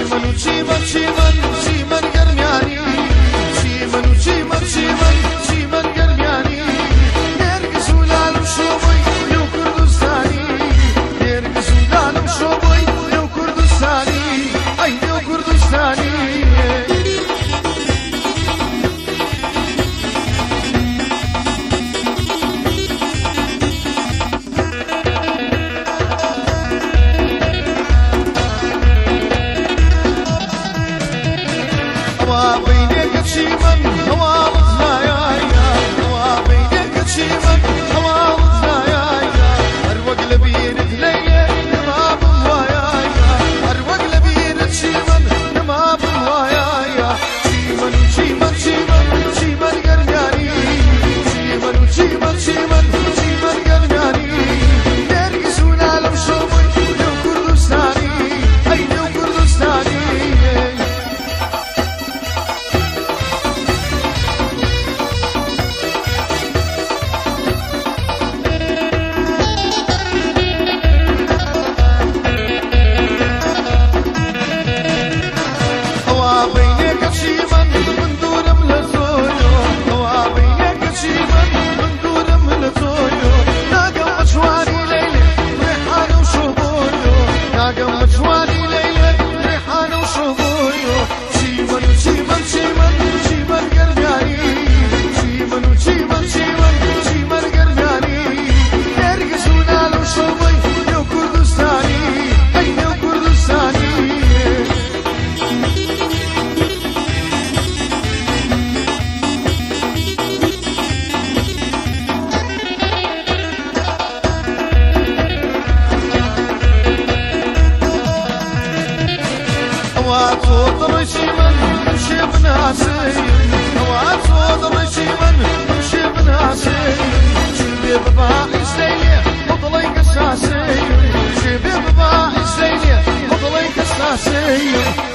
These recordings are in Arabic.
Shivan, Shivan, Shivan. هوات وطر شمن مشي بناسي وطلي قساسي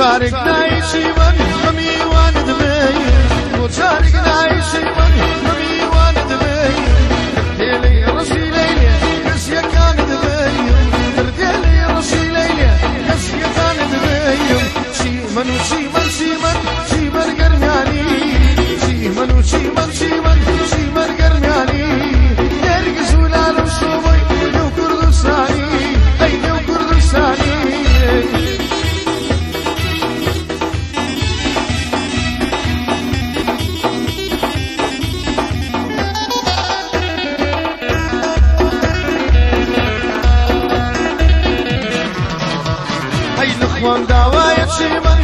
We'll try to ignite, she won't, for Командовая Шимон